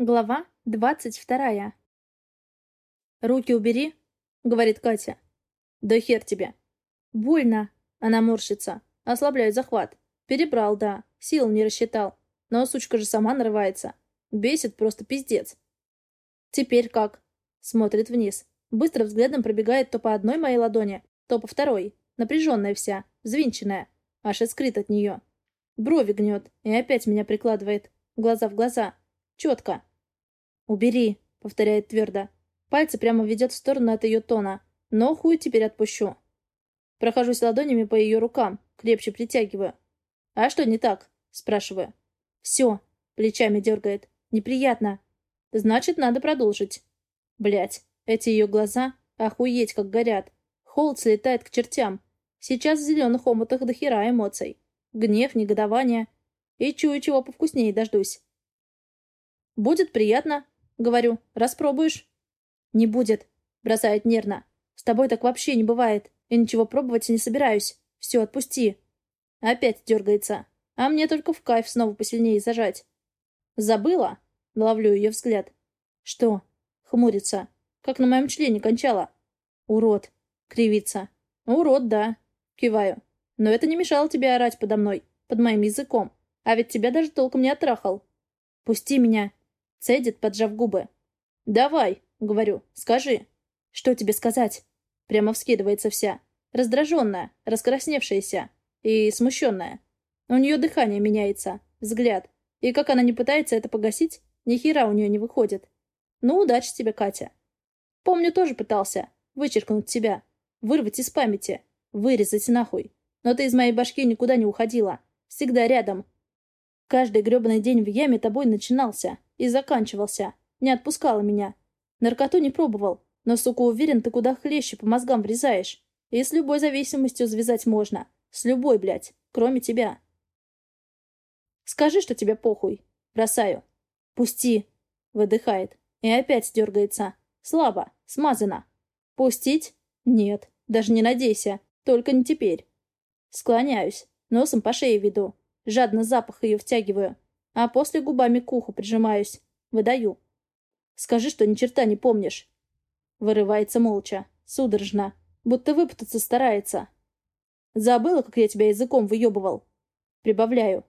Глава двадцать вторая. «Руки убери», — говорит Катя. «Да хер тебе». «Больно», — она морщится. Ослабляю захват. Перебрал, да. Сил не рассчитал. Но сучка же сама нарывается. Бесит просто пиздец. «Теперь как?» Смотрит вниз. Быстро взглядом пробегает то по одной моей ладони, то по второй. Напряженная вся, взвинченная. Аж искрит от нее. Брови гнет и опять меня прикладывает. Глаза в глаза. Четко. «Убери», — повторяет твердо. Пальцы прямо ведет в сторону от ее тона. Но хуй теперь отпущу. Прохожусь ладонями по ее рукам, крепче притягиваю. «А что не так?» — спрашиваю. «Все», — плечами дергает. «Неприятно». «Значит, надо продолжить». Блять, эти ее глаза, охуеть, как горят. Холод слетает к чертям. Сейчас в зеленых омутах до хера эмоций. Гнев, негодование. И чую, чего повкуснее дождусь. «Будет приятно», Говорю, распробуешь? Не будет, бросает нервно. С тобой так вообще не бывает. Я ничего пробовать не собираюсь. Все, отпусти. Опять дергается. А мне только в кайф снова посильнее зажать. Забыла? Ловлю ее взгляд. Что? Хмурится. Как на моем члене кончала. Урод. Кривится. Урод, да. Киваю. Но это не мешало тебе орать подо мной, под моим языком. А ведь тебя даже толком не оттрахал. Пусти меня. Цедит, поджав губы. «Давай», — говорю, — «скажи». «Что тебе сказать?» Прямо вскидывается вся. Раздраженная, раскрасневшаяся и смущенная. У нее дыхание меняется, взгляд. И как она не пытается это погасить, ни хера у нее не выходит. Ну, удачи тебе, Катя. Помню, тоже пытался вычеркнуть тебя, вырвать из памяти, вырезать нахуй. Но ты из моей башки никуда не уходила. Всегда рядом. Каждый гребаный день в яме тобой начинался. И заканчивался. Не отпускала меня. Наркоту не пробовал, но, сука, уверен, ты куда хлеще по мозгам врезаешь. И с любой зависимостью связать можно. С любой, блядь. Кроме тебя. Скажи, что тебе похуй. Бросаю. Пусти. Выдыхает. И опять дергается. Слабо. Смазано. Пустить? Нет. Даже не надейся. Только не теперь. Склоняюсь. Носом по шее веду. Жадно запах ее втягиваю а после губами к уху прижимаюсь. Выдаю. Скажи, что ни черта не помнишь. Вырывается молча, судорожно, будто выпутаться старается. Забыла, как я тебя языком выебывал? Прибавляю.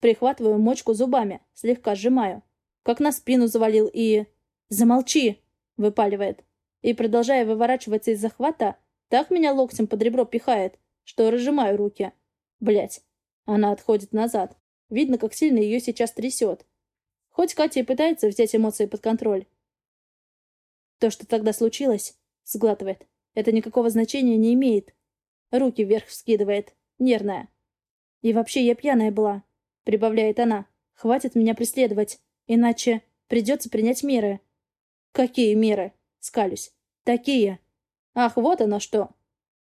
Прихватываю мочку зубами, слегка сжимаю. Как на спину завалил и... «Замолчи!» — выпаливает. И, продолжая выворачиваться из захвата, так меня локтем под ребро пихает, что разжимаю руки. Блять. Она отходит назад. Видно, как сильно ее сейчас трясет. Хоть Катя и пытается взять эмоции под контроль. То, что тогда случилось, сглатывает, это никакого значения не имеет. Руки вверх вскидывает, нервная. И вообще я пьяная была, прибавляет она. Хватит меня преследовать, иначе придется принять меры. Какие меры? Скалюсь. Такие. Ах, вот оно что.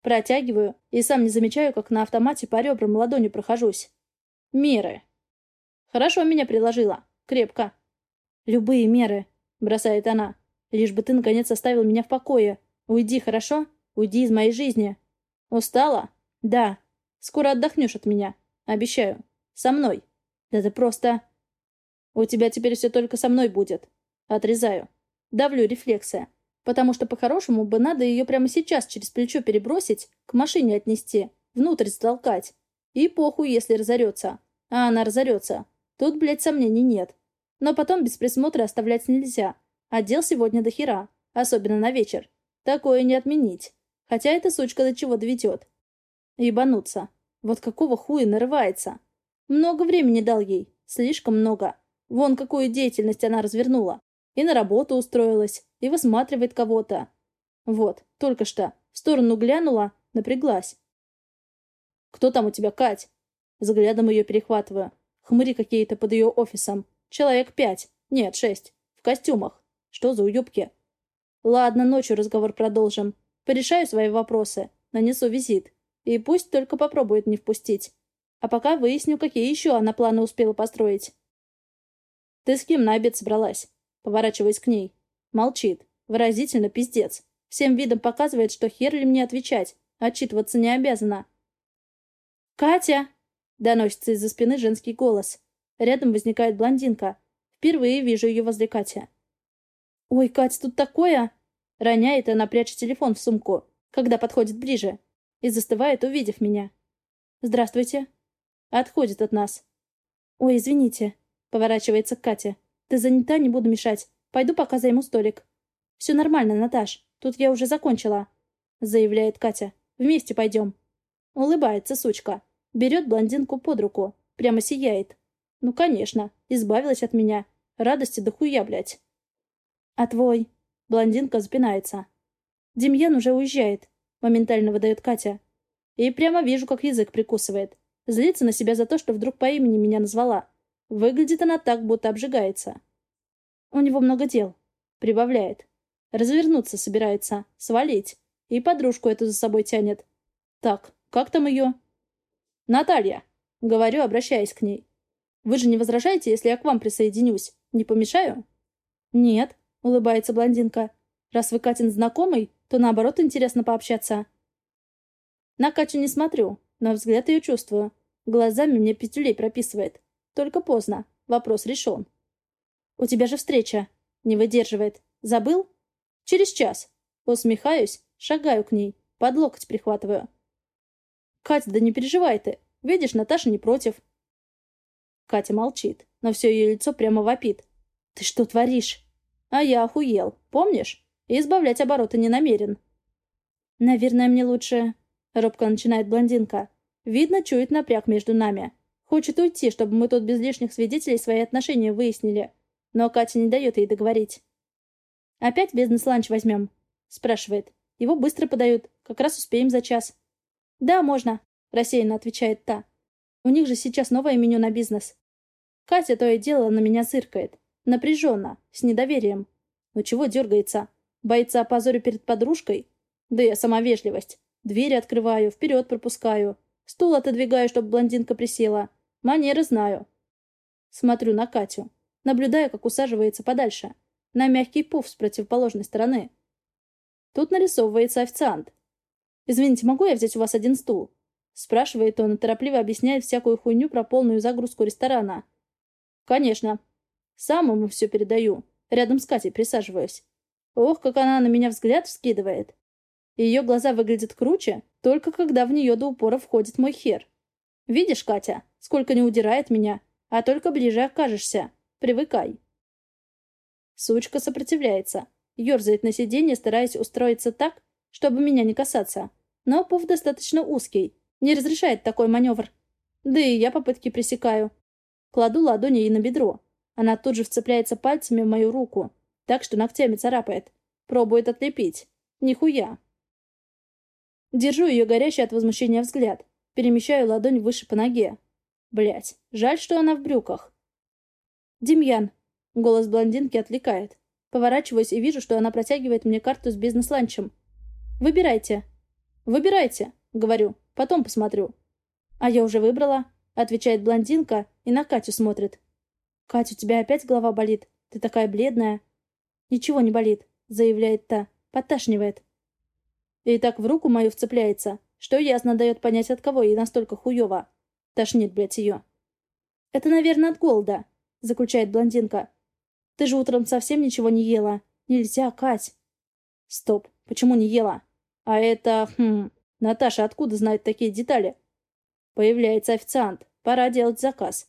Протягиваю и сам не замечаю, как на автомате по ребрам ладонью прохожусь. Меры. Хорошо меня приложила. Крепко. Любые меры, бросает она. Лишь бы ты, наконец, оставил меня в покое. Уйди, хорошо? Уйди из моей жизни. Устала? Да. Скоро отдохнешь от меня. Обещаю. Со мной. Да ты просто... У тебя теперь все только со мной будет. Отрезаю. Давлю рефлексия. Потому что по-хорошему бы надо ее прямо сейчас через плечо перебросить, к машине отнести, внутрь затолкать. И похуй, если разорется. А она разорется. Тут, блядь, сомнений нет. Но потом без присмотра оставлять нельзя. Отдел сегодня до хера. Особенно на вечер. Такое не отменить. Хотя эта сучка до чего доведет. Ебануться. Вот какого хуя нарывается. Много времени дал ей. Слишком много. Вон какую деятельность она развернула. И на работу устроилась, и высматривает кого-то. Вот, только что. В сторону глянула, напряглась. «Кто там у тебя, Кать?» Взглядом ее перехватываю. Хмыри какие-то под ее офисом. Человек пять. Нет, шесть. В костюмах. Что за уебки? Ладно, ночью разговор продолжим. Порешаю свои вопросы. Нанесу визит. И пусть только попробует не впустить. А пока выясню, какие еще она планы успела построить. «Ты с кем на обед собралась?» Поворачиваясь к ней. Молчит. Выразительно пиздец. Всем видом показывает, что хер ли мне отвечать. Отчитываться не обязана. «Катя!» Доносится из-за спины женский голос. Рядом возникает блондинка. Впервые вижу ее возле Кати. «Ой, Кать, тут такое!» Роняет, она прячет телефон в сумку, когда подходит ближе, и застывает, увидев меня. «Здравствуйте». Отходит от нас. «Ой, извините», — поворачивается к Кате. «Ты занята, не буду мешать. Пойду пока займу столик». «Все нормально, Наташ. Тут я уже закончила», — заявляет Катя. «Вместе пойдем». Улыбается сучка. Берет блондинку под руку. Прямо сияет. Ну, конечно, избавилась от меня. Радости да хуя, блядь. «А твой?» Блондинка запинается. «Демьян уже уезжает», — моментально выдает Катя. И прямо вижу, как язык прикусывает. Злится на себя за то, что вдруг по имени меня назвала. Выглядит она так, будто обжигается. У него много дел. Прибавляет. Развернуться собирается. Свалить. И подружку эту за собой тянет. Так, как там ее? Наталья. Говорю, обращаясь к ней. Вы же не возражаете, если я к вам присоединюсь? Не помешаю? Нет, улыбается блондинка. Раз вы Катин знакомый, то наоборот интересно пообщаться. На Катю не смотрю, но взгляд ее чувствую. Глазами мне петелей прописывает. Только поздно. Вопрос решен. «У тебя же встреча!» Не выдерживает. «Забыл?» «Через час». Усмехаюсь, шагаю к ней, под локоть прихватываю. «Катя, да не переживай ты. Видишь, Наташа не против». Катя молчит, но все ее лицо прямо вопит. «Ты что творишь?» «А я охуел, помнишь? И избавлять обороты не намерен». «Наверное, мне лучше...» Робко начинает блондинка. Видно, чует напряг между нами. Хочет уйти, чтобы мы тут без лишних свидетелей свои отношения выяснили. Но Катя не дает ей договорить. «Опять бизнес-ланч возьмем?» Спрашивает. Его быстро подают. Как раз успеем за час. «Да, можно», — рассеянно отвечает та. «У них же сейчас новое меню на бизнес». Катя то и дело на меня зыркает. Напряженно, с недоверием. Ну чего дергается? Боится опозорю перед подружкой? Да я сама вежливость. Двери открываю, вперед пропускаю. Стул отодвигаю, чтобы блондинка присела. Манеры знаю. Смотрю на Катю. Наблюдаю, как усаживается подальше. На мягкий пуф с противоположной стороны. Тут нарисовывается официант. «Извините, могу я взять у вас один стул?» Спрашивает он и торопливо объясняет всякую хуйню про полную загрузку ресторана. «Конечно. Сам ему все передаю. Рядом с Катей присаживаюсь. Ох, как она на меня взгляд вскидывает. Ее глаза выглядят круче, только когда в нее до упора входит мой хер. Видишь, Катя, сколько не удирает меня, а только ближе окажешься. Привыкай. Сучка сопротивляется, ерзает на сиденье, стараясь устроиться так, чтобы меня не касаться. Но пуф достаточно узкий, не разрешает такой маневр. Да и я попытки пресекаю. Кладу ладони ей на бедро. Она тут же вцепляется пальцами в мою руку, так что ногтями царапает. Пробует отлепить. Нихуя. Держу ее горящий от возмущения взгляд. Перемещаю ладонь выше по ноге. Блять, жаль, что она в брюках. «Демьян!» Голос блондинки отвлекает. Поворачиваюсь и вижу, что она протягивает мне карту с бизнес-ланчем. «Выбирайте». «Выбирайте», — говорю. «Потом посмотрю». «А я уже выбрала», — отвечает блондинка и на Катю смотрит. «Катя, у тебя опять голова болит? Ты такая бледная». «Ничего не болит», — заявляет та. Подташнивает. И так в руку мою вцепляется, что ясно дает понять, от кого ей настолько хуёво. Тошнит, блядь, ее. «Это, наверное, от голода», — заключает блондинка. «Ты же утром совсем ничего не ела. Нельзя, Кать». «Стоп, почему не ела?» «А это... хм... Наташа откуда знает такие детали?» Появляется официант. Пора делать заказ.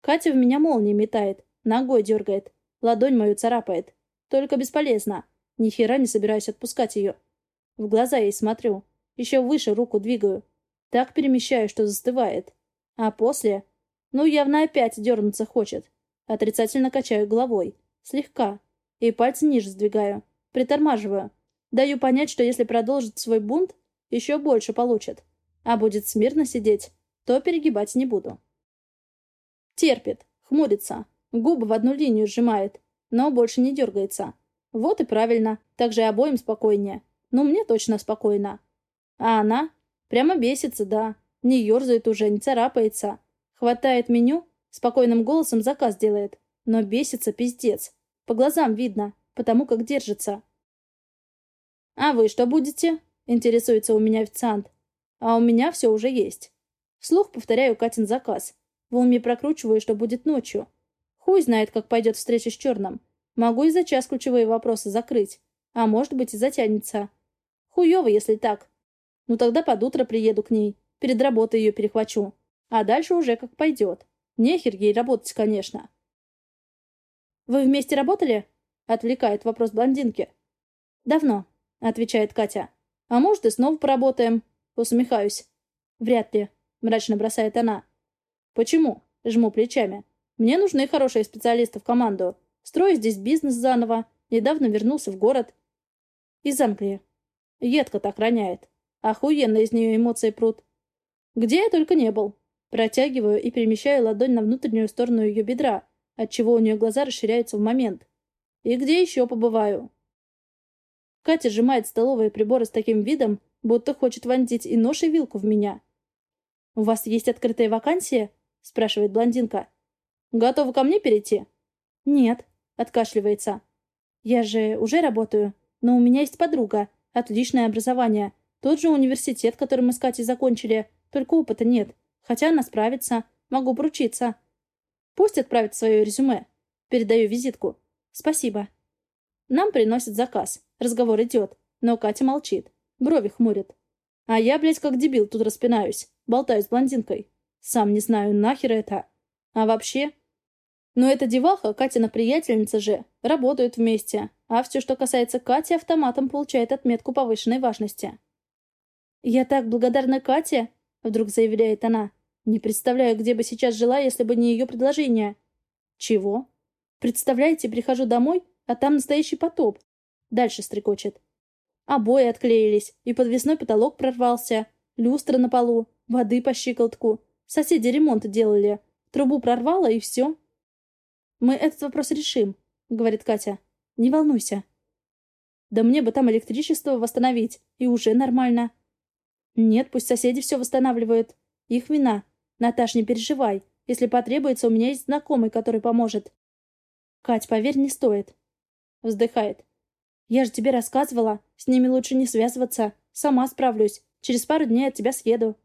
Катя в меня молнией метает, ногой дергает, ладонь мою царапает. Только бесполезно. Ни хера не собираюсь отпускать ее. В глаза ей смотрю. Еще выше руку двигаю. Так перемещаю, что застывает. А после... Ну, явно опять дернуться хочет. Отрицательно качаю головой. Слегка. И пальцы ниже сдвигаю. Притормаживаю. Даю понять, что если продолжит свой бунт, еще больше получит. А будет смирно сидеть, то перегибать не буду. Терпит, хмурится, губы в одну линию сжимает, но больше не дергается. Вот и правильно, так же и обоим спокойнее. Ну, мне точно спокойно. А она? Прямо бесится, да. Не ерзает уже, не царапается. Хватает меню, спокойным голосом заказ делает. Но бесится пиздец. По глазам видно, потому как держится. «А вы что будете?» — интересуется у меня официант. «А у меня все уже есть». Вслух повторяю Катин заказ. В уме прокручиваю, что будет ночью. Хуй знает, как пойдет встреча с черным. Могу и за час ключевые вопросы закрыть. А может быть и затянется. Хуёво, если так. Ну тогда под утро приеду к ней. Перед работой ее перехвачу. А дальше уже как пойдет. Нехер ей работать, конечно. «Вы вместе работали?» — отвлекает вопрос блондинки. «Давно», — отвечает Катя. «А может, и снова поработаем?» Усмехаюсь. «Вряд ли», — мрачно бросает она. «Почему?» — жму плечами. «Мне нужны хорошие специалисты в команду. Строю здесь бизнес заново. Недавно вернулся в город. Из Англии. Едко так роняет. Охуенно из нее эмоции прут. Где я только не был. Протягиваю и перемещаю ладонь на внутреннюю сторону ее бедра, отчего у нее глаза расширяются в момент. И где еще побываю? Катя сжимает столовые приборы с таким видом, будто хочет вонзить и нож, и вилку в меня. «У вас есть открытая вакансия?» — спрашивает блондинка. «Готова ко мне перейти?» «Нет», — откашливается. «Я же уже работаю, но у меня есть подруга, отличное образование, тот же университет, который мы с Катей закончили, только опыта нет, хотя она справится, могу поручиться». «Пусть отправит свое резюме». Передаю визитку. «Спасибо». Нам приносят заказ. Разговор идет, но Катя молчит, брови хмурит. А я, блядь, как дебил тут распинаюсь, болтаю с блондинкой. Сам не знаю, нахер это. А вообще, но эта деваха, Катина приятельница же, работают вместе, а все, что касается Кати, автоматом получает отметку повышенной важности. «Я так благодарна Кате», — вдруг заявляет она. «Не представляю, где бы сейчас жила, если бы не ее предложение». «Чего?» «Представляете, прихожу домой, а там настоящий потоп». Дальше стрекочет. Обои отклеились, и подвесной потолок прорвался, люстра на полу, воды по щиколотку. Соседи ремонт делали. Трубу прорвало, и все. «Мы этот вопрос решим», — говорит Катя. «Не волнуйся». «Да мне бы там электричество восстановить, и уже нормально». «Нет, пусть соседи все восстанавливают. Их вина. Наташ, не переживай. Если потребуется, у меня есть знакомый, который поможет». «Кать, поверь, не стоит». Вздыхает. «Я же тебе рассказывала. С ними лучше не связываться. Сама справлюсь. Через пару дней от тебя съеду».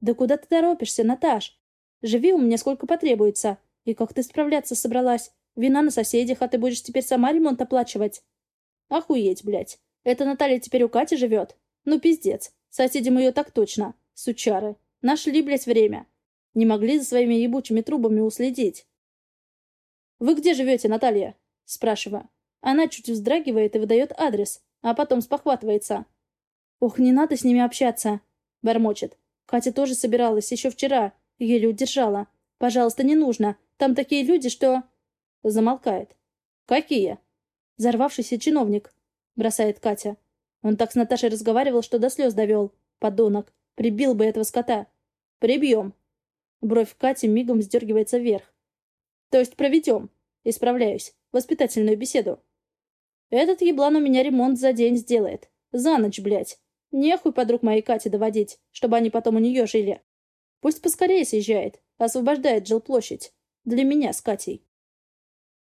«Да куда ты торопишься, Наташ? Живи у меня сколько потребуется. И как ты справляться собралась? Вина на соседях, а ты будешь теперь сама ремонт оплачивать? Охуеть, блядь. Это Наталья теперь у Кати живет? Ну, пиздец. Соседям ее так точно. Сучары. Нашли, блядь, время. Не могли за своими ебучими трубами уследить. «Вы где живете, Наталья?» Спрашиваю. Она чуть вздрагивает и выдает адрес, а потом спохватывается. «Ох, не надо с ними общаться!» Бормочет. Катя тоже собиралась еще вчера, еле удержала. «Пожалуйста, не нужно. Там такие люди, что...» Замолкает. «Какие?» «Взорвавшийся чиновник», — бросает Катя. Он так с Наташей разговаривал, что до слез довел. Подонок. Прибил бы этого скота. Прибьем. Бровь Кати мигом сдергивается вверх. То есть проведем. Исправляюсь. Воспитательную беседу. Этот еблан у меня ремонт за день сделает. За ночь, блядь. Нехуй подруг моей Кати доводить, чтобы они потом у нее жили. Пусть поскорее съезжает, освобождает жилплощадь. Для меня с Катей.